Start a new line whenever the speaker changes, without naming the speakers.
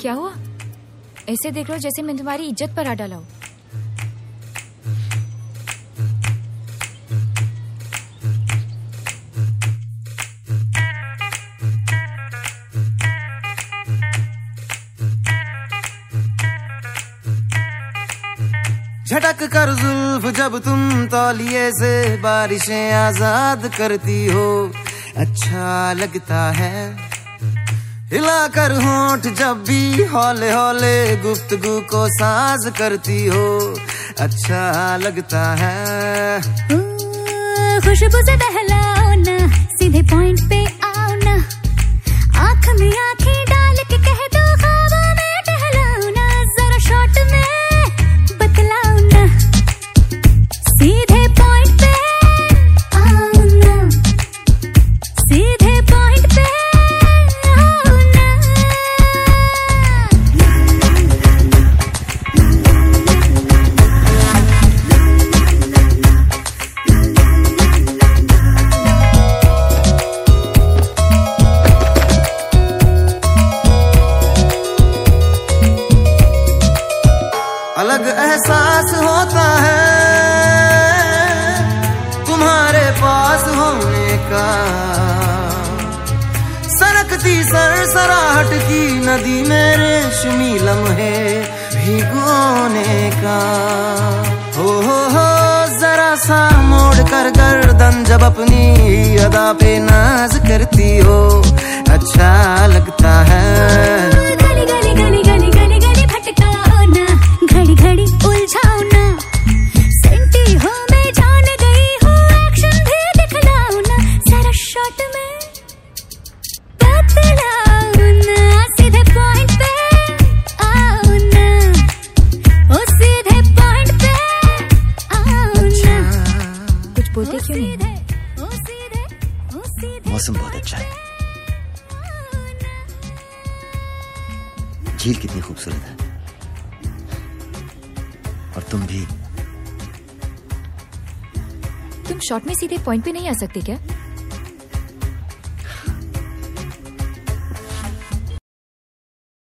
क्या हुआ? ऐसे देख रहे हो जैसे मैं तुम्हारी इज़्ज़त पर आ डाला
झटक कर जुल्फ जब तुम तौलिए से बारिशें आज़ाद करती हो अच्छा लगता है। हिला कर होंठ जब भी हौले हौले गुफ्तगु को साज करती हो अच्छा लगता है।
खुशबू से बहलाओ
अलग एहसास होता है। तुम्हारे पास होने का। सरकती सरसराहट की नदी में रेशमी लम्हे भिगोने का। हो हो हो, जरा सा मोड़ कर गर्दन जब अपनी अदा पे नाज करती हो
बोलते क्यों नहीं
मौसम बहुत अच्छा है। झील कितनी खूबसूरत है। और तुम भी।
तुम शॉर्ट में सीधे पॉइंट पे नहीं आ सकते क्या?